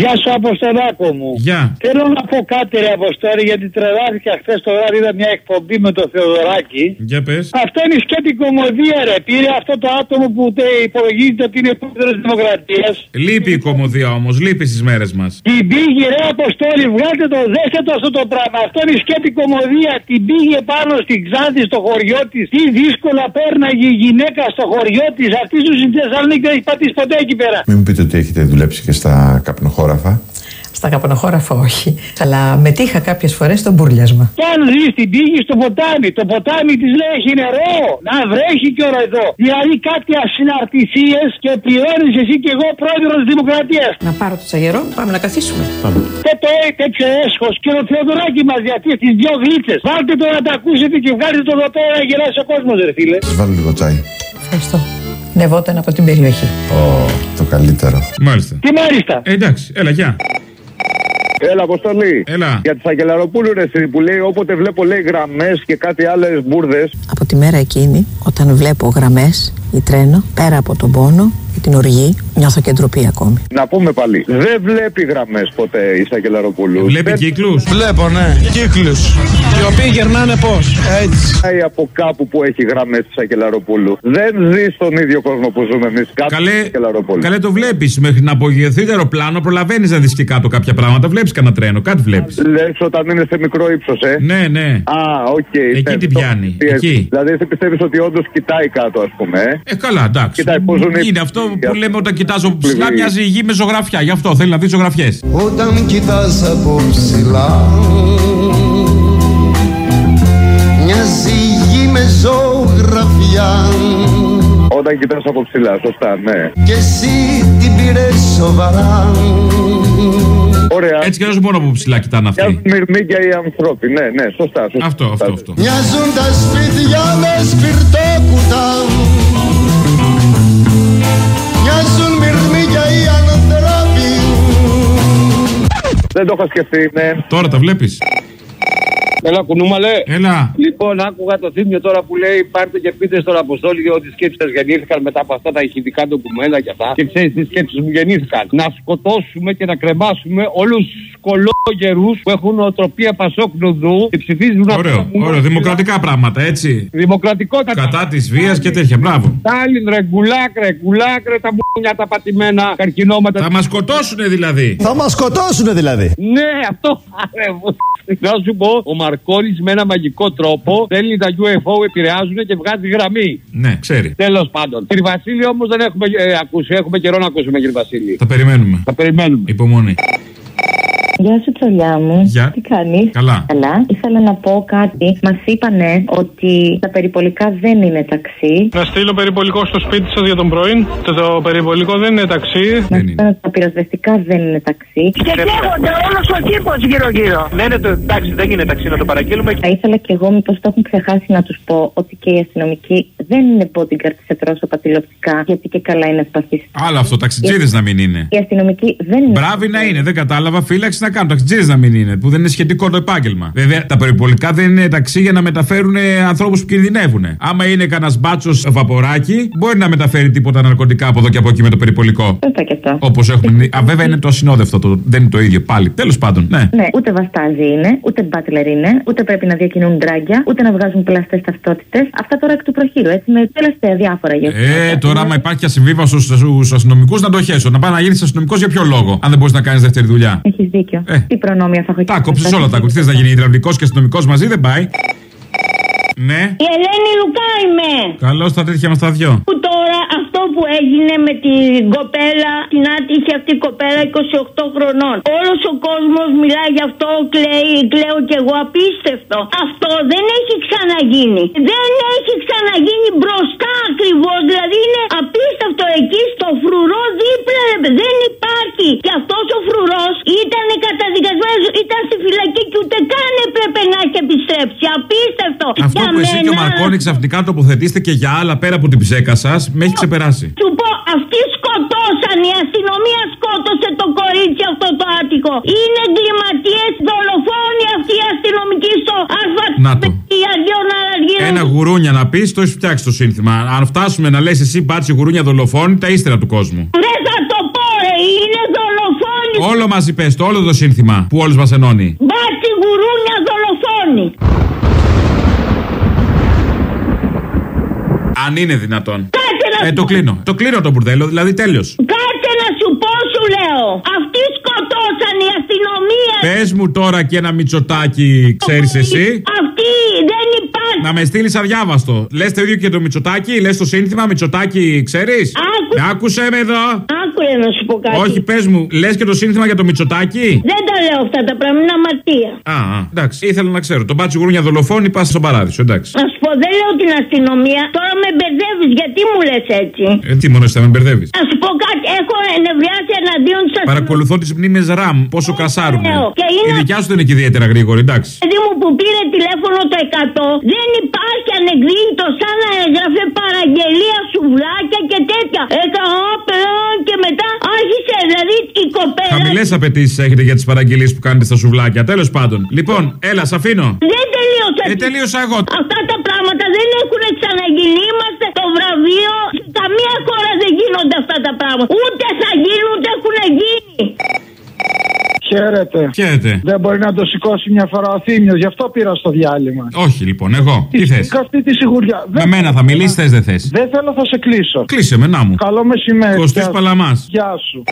Γεια σου, Αποστολάκο μου. Γεια. Θέλω να πω κάτι, ρε Αποστόλη, γιατί τρελάθηκα χθες το βράδυ. Είδα μια εκπομπή με το Θεοδωράκι. Για πες. Αυτό είναι η σκέτη κομμωδία, ρε. Πήρε αυτό το άτομο που τε, υπολογίζεται ότι είναι πρόεδρος της Δημοκρατίας. Λείπει η κομμωδία όμως, λείπει στις μέρες μας. Την πήγε, ρε Αποστόλη, βγάλτε το, δέστε το αυτό το πράγμα. Αυτό είναι η σκέτη κομμωδία. Την πήγε πάνω στην Ξάνθη, στο χωριό της. Τι δύσκολα πέρναγε η γυναίκα στο χωριό της. Αυτή σου στην Θεσσαλονίκη δεν έχει πατήσει ποτέ εκεί πέρα. Μην μου πείτε ότι έχετε δουλέψει και στα καπνοχώραφα. Στα καπνοχώραφα όχι. Αλλά μετήχα κάποιες φορές στο μπουρλιασμα. Και αν δει την πήγη στο ποτάμι, το ποτάμι της λέει έχει νερό. Να βρέχει και ώρα εδώ. Δηλαδή κάτι ασυναρτησίες και πληρώνεις εσύ και εγώ πρόεδρος της Δημοκρατίας. Να πάρω το τσαγερό, πάμε να καθίσουμε. Και το ε, τέτοιο έσχος και το Θεοδωράκι μας γιατί τι δυο γλίτσε. Βάλτε το να τα ακούσετε και βγάλετε το εδώ πέρα να γελάσει ο κόσμος, ρε φίλε. Σας βάλω λίγο τσάι. Ευχαριστώ. Νευόταν από την περιοχή. Ω, το καλύτερο. Μάλιστα. Τι μάλιστα. Ε, εντάξει, έλα, γεια. Έλα, Αποστολή. Έλα. Για τη Σακελαροπούλου, ρε, εσύ, που λέει όποτε βλέπω λέει γραμμές και κάτι άλλες μπουρδες. Από τη μέρα εκείνη, όταν βλέπω γραμμές ή τρένο, πέρα από τον πόνο και την οργή, νιώθω και ντροπή ακόμη. Να πούμε πάλι. Δεν βλέπει γραμμές ποτέ η Σακελαροπούλου. Βλέπει Δεν κύκλους. Βλέπω, ναι. Κύκλους. Οι οποίοι γερνάνε πώς. Έτσι. πάει από κάπου που έχει γραμμές τη Σακελαροπούλου. Δεν ζει στον ίδιο κόσμο που ζούμε εμείς. Κάτω Καλέ, Σακελαροπούλου. καλέ το βλέπεις. Μέχρι να απογειωθεί το αεροπλάνο, προλαβαίνεις να δεις και κάτω κάποια πράγματα. Βλέπεις κανένα τρένο, κάτι βλέπεις. Λες όταν είναι σε μικρό ύψος, ε; Ναι, ναι. Α, οκ. Εκεί ναι, την το- πιάνει, τι- εκεί. Δηλαδή, εσύ πιστεύεις ότι όντως κοιτάει κάτω, ας πούμε, ε; Ε, καλά, εντάξει. Κοιτάει, πώς ζουν οι- Είναι αυτό για- που λέμε όταν κοιτάζω από ψηλά, Πληγή. μοιάζει η γη με ζωγραφιά. Γι' αυτό θέλει να δει ζωγραφιές. Όταν κοιτάς από ψηλά ζωγραφιά Όταν κοιτάς από ψηλά, σωστά, ναι. Και εσύ την πήρες σοβαρά Ωραία. Έτσι κι αλλιώς μόνο από ψηλά κοιτάνε Μοιάζουν αυτοί. μυρμήγκια οι άνθρωποι. Ναι, ναι, σωστά. σωστά. Αυτό, αυτό, αυτό. Μοιάζουν τα σπίτια με σπιρτόκουτα Μοιάζουν μυρμήγια οι ανθρώποι Δεν το είχα σκεφτεί, ναι. Τώρα τα βλέπεις. Έλα, κουνούμαλε. Έλα. Λοιπόν, άκουγα το θύμιο τώρα που λέει πάρτε και πείτε στον Αποστόλη ότι οι σκέψεις σας γεννήθηκαν μετά από αυτά τα ηχητικά ντοκουμέντα και αυτά. Και ξέρεις τις σκέψεις μου γεννήθηκαν. Να σκοτώσουμε και να κρεμάσουμε όλους τους κολόγερους που έχουν οτροπία Πασόκ Νουδού και ψηφίζουν αυτά Ωραίο, που- ωραίο. Δημοκρατικά πράγματα, έτσι. Δημοκρατικότητα. Κατά της βίας και τέτοια. Μπράβο. Στάλιν, ρε, γκουλάκρε, γκουλάκρε, τα μπουνιά τα πατημένα καρκινόματα. Θα μας σκοτώσουν δηλαδή. Θα μας σκοτώσουν δηλαδή. Ναι, αυτό. Άρε, μου. Να σου πω, ο Μαρκόνη με ένα μαγικό τρόπο θέλει τα UFO επηρεάζουν και βγάζει γραμμή. Ναι, ξέρει. Τέλος πάντων. Κύριε Βασίλη όμως δεν έχουμε ε, ακούσει. Έχουμε καιρό να ακούσουμε, κύριε Βασίλη. Θα περιμένουμε. Θα περιμένουμε. Υπομονή. Γεια σου, τσολιά μου. Γεια. Τι κάνεις; Καλά. Καλά. Ήθελα να πω κάτι. Μας είπανε ότι τα περιπολικά δεν είναι ταξί. Να στείλω περιπολικό στο σπίτι σας για τον πρωί. Το, το περιπολικό δεν είναι ταξί. Μα Δεν είναι. είπανε ότι τα πυροσβεστικά δεν είναι ταξί. Και καίγονται όλος ο κήπος γύρω-γύρω. Ναι, ναι, το, εντάξει, δεν είναι ταξί να το παραγγείλουμε. Θα ήθελα κι εγώ, μήπως το έχουν ξεχάσει, να τους πω ότι και οι αστυνομικοί δεν είναι bodyguard σε πρόσωπα τηλεοπτικά, γιατί και καλά είναι ευπαθεί. Άλλο αυτό, ταξιτζίδε να μην είναι. Οι αστυνομικοί δεν είναι. Μπράβοι να είναι, δεν κατάλαβα. Φύλαξη να κάνουν. Ταξιτζίδε να μην είναι, που δεν είναι σχετικό το επάγγελμα. Βέβαια, τα περιπολικά δεν είναι ταξί για να μεταφέρουν ανθρώπους που κινδυνεύουν. Άμα είναι κανένας μπάτσος βαποράκι, μπορεί να μεταφέρει τίποτα ναρκωτικά από εδώ και από εκεί με το περιπολικό. Σωστά και αυτό. Όπως έχουμε. Α, βέβαια είναι το ασυνόδευτο, το, δεν είναι το ίδιο πάλι. Τέλος πάντων, ναι. Ναι, ούτε βαστάζι είναι, ούτε μπάτλερ είναι, ούτε πρέπει να διακινούν ντράγκια, ούτε να βγάζουν πλαστές ταυτότητες. Αυτά τώρα εκ του προχείρου, έτσι, με τελευταία διάφορα γεγονότα. Ε, τώρα, άμα υπάρχει ασυμβίβαστο στους αστυνομικούς, να το χέσω. Να πάει να γίνει αστυνομικός για ποιο λόγο, αν δεν μπορείς να κάνεις δεύτερη δουλειά. Έχεις δίκιο. Ε. Τι προνόμια θα έχω Τα κόψεις όλα τα κουτιά. να γίνει υδραυλικός και αστυνομικός μαζί, δεν πάει. Ναι, Η Ελένη Λουκά είμαι. καλώς τα τέτοια μας τα δυο. Που τώρα αυτό που έγινε με την κοπέλα, την άτυχη αυτή κοπέλα 28 χρονών. Όλος ο κόσμος μιλάει γι' αυτό, κλαίει, κλαίω κι εγώ απίστευτο. Αυτό δεν έχει ξαναγίνει. Δεν έχει ξαναγίνει μπροστά ακριβώς. Δηλαδή είναι απίστευτο εκεί στο φρουρό δίπλα. ρε παιδί. Δεν υπάρχει. Και αυτό ο φρουρό ήταν καταδικασμένο, ήταν στη φυλακή και ούτε καν έπρεπε να έχει επιστρέψει. Απίστευτο. Αυτό Για που εσύ και ο μένα- Μαρκόνη ξαφνικά τοποθετήστε και για άλλα πέρα από την ψέκα σας, με έχει ξεπεράσει. Σου πω, αυτοί σκοτώσαν, η αστυνομία σκότωσε το κορίτσι αυτό το άτυχο. Είναι εγκληματίες, δολοφόνοι αυτοί οι αστυνομικοί στο Αλφα. Να το. Η Αργιόνα Αργύρο. Ένα γουρούνια να πεις, το έχεις φτιάξει το σύνθημα. Αν φτάσουμε να λες εσύ μπάτσι γουρούνια δολοφόνη, τα ύστερα του κόσμου. Δεν θα το πω, ρε, είναι δολοφόνοι. Όλο μαζί πες το, όλο το σύνθημα που όλους μας ενώνει. Μπάτσι γουρούνια δολοφόνη. Αν είναι δυνατόν. Κάτσε να Ε, σου το κλείνω. Το κλείνω το μπουρδέλο, δηλαδή τέλειος. Κάτσε να σου πω, σου λέω. Αυτοί σκοτώσαν η αστυνομία. Πες μου τώρα και ένα μυτσοτάκι, ξέρεις εσύ. Αυτοί δεν υπάρχει. Να με στείλεις αδιάβαστο. Λες το ίδιο και το μυτσοτάκι, λες το σύνθημα μυτσοτάκι, ξέρεις. Άκου. Άκουσε με εδώ. Άκουρε να σου πω κάτι. Όχι, πες μου, λες και το σύνθημα για το μυτσοτάκι. Δεν τα λέω αυτά τα πράγματα, είναι αμαρτία. Α, α, εντάξει, ήθελα να ξέρω. Το μπάτσι γουρούνια δολοφόνη πας στον παράδεισο, εντάξει. Να σου πω, δεν λέω την αστυνομία. Τώρα με μπερδεύεις, γιατί μου λες έτσι; Ε, τι μόνο εσύ θα με μπερδεύεις. Να σου πω κάτι, έχω ενευριάσει εναντίον τη αστυνομία. Παρακολουθώ τις μνήμες RAM, πόσο κρασάρουν. λέω. Και είναι- Η δικιά σου δεν είναι και ιδιαίτερα γρήγορη, εντάξει. παιδί μου που πήρε τηλέφωνο το 100 δεν υπάρχει ανεκδίκητο σαν να έγραφε παραγγελία σουβλάκια και τέτοια. Έκανα όπερα και μετά άρχισε δηλαδή η κοπέλα. Χαμηλέ απαιτήσεις έχετε για τις παραγγελίες που κάνετε στα σουβλάκια. Τέλος πάντων. Λοιπόν, έλα, σ' αφήνω. Δεν τελείωσα. Ε, τελείωσα εγώ. Αυτά τα πράγματα δεν έχουν ξαναγίνει. Είμαστε το βραβείο. Σε καμία χώρα δεν γίνονται αυτά τα πράγματα. Ούτε θα γίνουν ούτε έχουν γίνει. Χαίρετε. Χαίρετε. Δεν μπορεί να το σηκώσει μια φορά ο Θήμιος, γι' αυτό πήρα στο διάλειμμα. Όχι, λοιπόν, εγώ. Τι θες; Και αυτή τη σιγουριά. Με μένα θα μιλήσεις, θες δεν θες; Δεν θέλω, θα σε κλείσω. Κλείσε με, να μου. Καλό μεσημέρι. Κωστής Γεια σου. Παλαμάς. Γεια σου.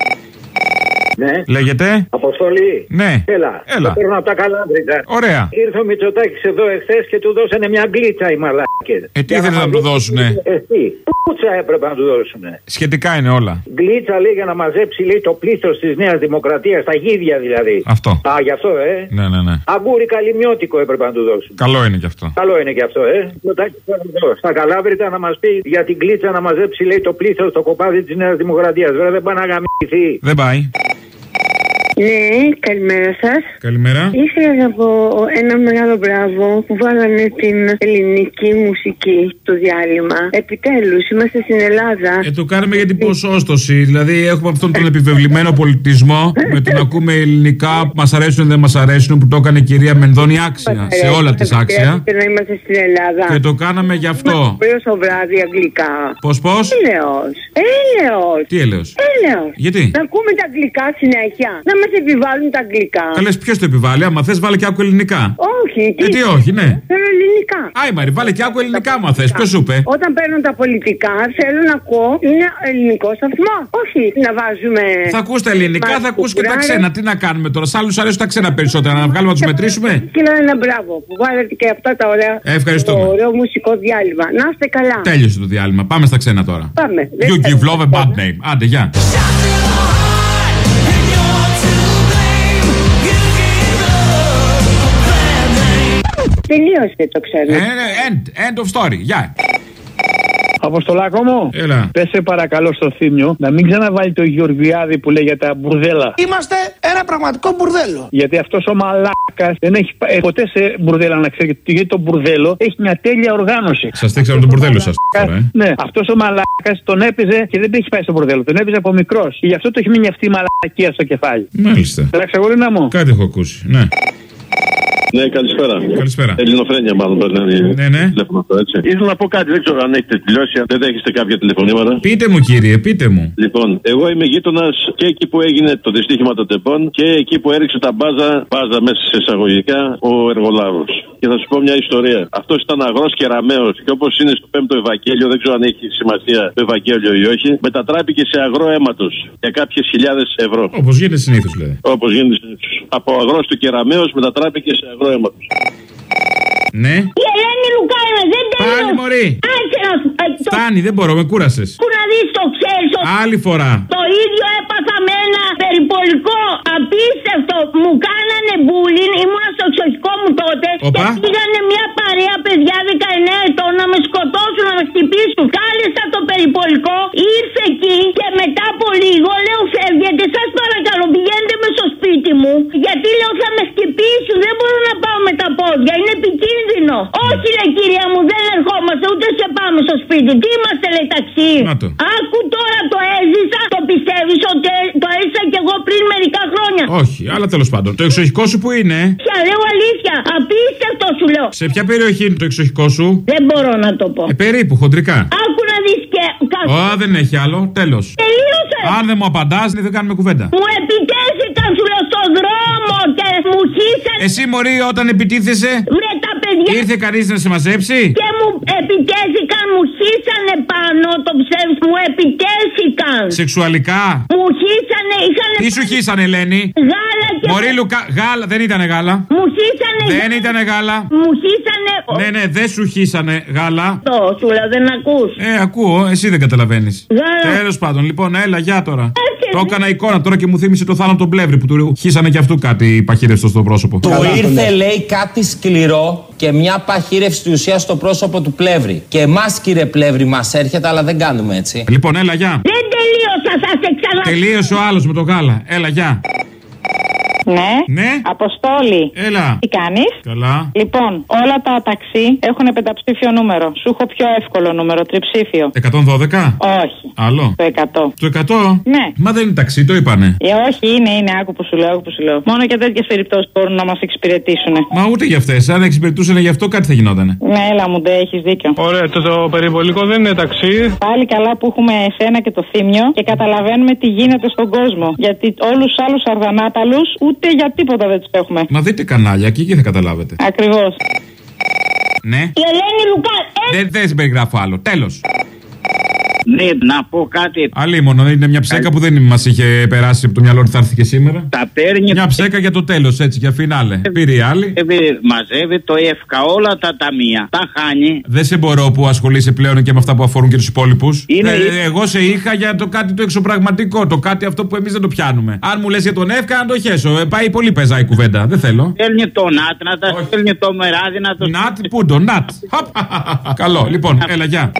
Ναι. Λέγεται; Αποστολή. Ναι. Έλα. Έλα. Το παίρνω από τα καλάντρικα. Ωραία. Ήρθε ο Μητσοτάκης εδώ εχθές και του δώσανε μια γκλίτσα οι μαλάκες. Ε, τι ήθελε να του δώσουνε; Εσύ. Πούτσα έπρεπε να του δώσουνε. Σχετικά είναι όλα. Γκλίτσα λέει για να μαζέψει λέει το πλήθος της Νέας Δημοκρατίας, τα γίδια δηλαδή. Αυτό. Α, γι' αυτό, ε. Ναι, ναι, ναι. Αγκούρι καλυμιώτικο έπρεπε να του δώσουν. Καλό είναι κι αυτό. Καλό είναι και αυτό, ε. Μητσοτάκη τώρα εδώ, Στα Καλάβρητα να μας πει για την κλίτσα να μαζέψει λέει το πλήθος στο κοπάδι της Νέας Δημοκρατίας. Βέβαια δεν πάει να γαμηθεί. Δεν πάει. Ναι, καλημέρα σας. Καλημέρα. Ήθελα να πω ένα μεγάλο μπράβο που βάλανε την ελληνική μουσική στο διάλειμμα. Επιτέλους, είμαστε στην Ελλάδα. Ε, το κάνουμε για την ποσόστοση. Δηλαδή, έχουμε αυτόν τον επιβεβλημένο πολιτισμό με τον ακούμε ελληνικά που μας αρέσουν ή δεν μας αρέσουν που το έκανε η κυρία Μενδώνη άξια. Σε όλα τη άξια. Χρειάζεται να είμαστε στην Ελλάδα. Και το κάναμε γι' αυτό. Πρωί στο βράδυ αγγλικά. Πώς, πώς; Έλεος. Έλεος. Τι έλεγε. Έλεος. Γιατί; Να ακούμε τα αγγλικά συνέχεια. Να μας επιβάλλουν τα αγγλικά. Καλέ, ποιος το επιβάλλει. Άμα θες, βάλε και άκου ελληνικά. Όχι. Ε, τι όχι, ναι. Θέλω ελληνικά. Άι, Μαρή, βάλε και άκου ελληνικά, άμα θες. Ποιος σου είπε; Όταν παίρνω τα πολιτικά, θέλω να ακούω είναι ελληνικό σταθμό. Όχι να βάζουμε. Θα ακούς τα ελληνικά, θα ακούς και τα ξένα. Τι να κάνουμε τώρα. Σ' άλλους αρέσουν τα ξένα περισσότερα. Να βγάλουμε να τους μετρήσουμε; Και λέω ένα μπράβο που βάλετε και αυτά τα ωραία. Ε, ευχαριστούμε. Το ωραίο μουσικό διάλειμμα. Να είστε καλά. Τέλειωσε το διάλειμμα. Πάμε στα ξένα τώρα. Πάμε. You give love a bad name. Άντε, γεια. Τελείωσε το ξέρω. Ε, ναι, End, end of story. Γεια. Αποστολάκο μου. Έλα. Πες σε παρακαλώ στο θύμιο να μην ξαναβάλει το Γεωργιάδη που λέει για τα μπουρδέλα. Είμαστε ένα πραγματικό μπουρδέλο. Γιατί αυτός ο μαλάκας δεν έχει πάει ποτέ σε μπουρδέλα να ξέρει. Γιατί το μπουρδέλο έχει μια τέλεια οργάνωση. Σας στήξαμε τον μπουρδέλο σας τώρα, ε. Ναι, αυτός ο μαλάκας τον έπαιζε και δεν έχει πάει στο μπουρδέλο. Τον έπαιζε από μικρός. Και γι' αυτό το έχει μείνει αυτή η μαλακία στο κεφάλι. Μάλιστα. Εντάξει, αγόρινα μου. Κάτι έχω ακούσει. Ναι. Ναι, καλησπέρα. Καλησπέρα. Ελληνοφρένια, μάλλον περνάει. Ναι, ναι. Τηλέφωνο αυτό, έτσι. Ήθελα να πω κάτι, δεν ξέρω αν έχετε τελειώσει, αν δεν δέχεστε κάποια τηλεφωνήματα. Πείτε μου, κύριε, πείτε μου. Λοιπόν, εγώ είμαι γείτονας και εκεί που έγινε το δυστύχημα των τεπών και εκεί που έριξε τα μπάζα, μπάζα μέσα σε εισαγωγικά, ο εργολάβος. Και θα σου πω μια ιστορία. Αυτός ήταν αγρός και ραμαίος. Και όπως είναι στο 5ο Ευαγγέλιο, δεν ξέρω αν έχει σημασία το Ευαγγέλιο ή όχι, μετατράπηκε σε αγρό αίματος για κάποιες χιλιάδες ευρώ. Όπως γίνεται συνήθως, δηλαδή. Όπως γίνεται συνήθως. Από αγρός του και ραμαίος μετατράπηκε σε αγρό αίματο. Ναι. Η Ελένη Λουκά είμαι, δεν τελείω. Πάλι, μωρή. Άρχισε να σου. ε, το- Φτάνει, δεν μπορώ, με κούρασες. Που να δεις το ξέρεις ότι Άλλη φορά. το ίδιο έπαθα με ένα περιπολικό απίστευτο. Μου κάνανε μπούλιν, ήμουν στο εξοχικό μου τότε. Οπα. Και πήγανε μια παρέα παιδιά 19 ετών να με σκοτώσουν, να με χτυπήσουν. Κάλεσα το περιπολικό, ήρθε εκεί και μετά από λίγο λέω φεύγετε, σα παρακαλώ πηγαίνετε με στο σπίτι μου. Γιατί λέω θα με χτυπήσουν, δεν μπορώ να πάω με τα πόδια, είναι επικίνδυνο. Όχι λέει κυρία μου, δεν ερχόμαστε ούτε σε πάμε στο σπίτι. Τι είμαστε λέει ταξί. Να το. Άκου τώρα το έζησα, το πιστεύει ότι το έζησα κι εγώ πριν μερικά χρόνια. Όχι, αλλά τέλος πάντων. Το εξοχικό σου που είναι. Πια λέω αλήθεια, απίστευτο σου λέω. Σε ποια περιοχή είναι το εξοχικό σου; Δεν μπορώ να το πω. Ε, περίπου, χοντρικά. Άκου να δεις και. κα- Ω, δεν έχει άλλο. Τέλος. Τελείωσε. Αν δεν μου απαντάς, δεν κάνουμε κουβέντα. Μου επιτέθηκαν χύσανε. Εσύ μωρή όταν επιτίθεσαι. Βρε τα παιδιά. Ήρθε κανείς να σε μαζέψει; Και μου επιτέθηκαν, μου χύσανε πάνω το ψεύδι, μου επιτέθηκαν. Σεξουαλικά; Μου χύσανε, είχανε. Τι σου χύσανε, Ελένη; Γάλα και. Μωρή Λουκά. Γάλα, δεν ήταν γάλα. Μου χύσανε. Δεν ήταν γάλα. Μου χύσανε. Ναι, ναι, δεν σου χύσανε γάλα. Το, σου λέω, δεν ακούς. Ε, ακούω, εσύ δεν καταλαβαίνεις. Γάλα. Τέλος πάντων, λοιπόν, έλα, γεια τώρα. Το έκανα εικόνα τώρα και μου θύμισε το θάνατο τον πλεύρη που του χύσανε και αυτού κάτι παχύρευτο στο πρόσωπο. Του ήρθε, λέει, κάτι σκληρό και μια παχύρευση του ουσίας στο πρόσωπο του πλεύρη. Και εμάς, κύριε πλεύρη, μας έρχεται, αλλά δεν κάνουμε έτσι. Λοιπόν, έλα, γεια. Δεν τελείωσα, θα σε ξανα... Τελείωσε ο άλλος με το γάλα. Έλα, γεια. Ναι. Ναι. Αποστόλη. Έλα. Τι κάνεις; Καλά. Λοιπόν, όλα τα ταξί έχουν πενταψήφιο νούμερο. Σου έχω πιο εύκολο νούμερο, τριψήφιο. 112. Όχι. Άλλο. Το 100. Το 100. Ναι. Μα δεν είναι ταξί, το είπανε. Ε, όχι, είναι, είναι, άκου που σου λέω, άκου που σου λέω. Μόνο και τέτοιες περιπτώσεις μπορούν να μας εξυπηρετήσουν. Μα ούτε για αυτές. Αν εξυπηρετούσαν γι' αυτό κάτι θα γινότανε. Ναι, έλα μου, ντε, έχεις δίκιο. Ωραία, το, το περιβολικό δεν είναι ταξί. Πάλι καλά που έχουμε εσένα και το θύμιο και καταλαβαίνουμε τι γίνεται στον κόσμο. Γιατί όλους τους άλλους αρδανάταλου ούτε για τίποτα δεν τους έχουμε. Μα δείτε κανάλια και εκεί θα καταλάβετε. Ακριβώς. Ναι. Η Ελένη Λουκά, ε, Δεν, δεν συμπεριγράφω άλλο. Τέλος. Ναι, να πω κάτι. Αλίμονο, είναι μια ψέκα που δεν μας είχε περάσει από το μυαλό ότι θα έρθει και σήμερα. Τα παίρνει. Μια ψέκα για το τέλος, έτσι, για φινάλε. Πήρε η άλλη. Μαζεύει, μαζεύει το ΕΦΚΑ όλα τα ταμεία. Τα χάνει. Δεν σε μπορώ που ασχολείσαι πλέον και με αυτά που αφορούν και τους υπόλοιπους. Είναι- εγώ σε είχα για το κάτι το εξωπραγματικό. Το κάτι αυτό που εμείς δεν το πιάνουμε. Αν μου λες για τον ΕΦΚΑ, να το χέσω. Ε, πάει πολύ πεζά η κουβέντα. Δεν θέλω. Στέλνει το ΝΑΤ να τα στέλνει το μεράδι να το. Νατ, πού το, Νατ. Χαπ. Καλό, λοιπόν, έλα, γεια.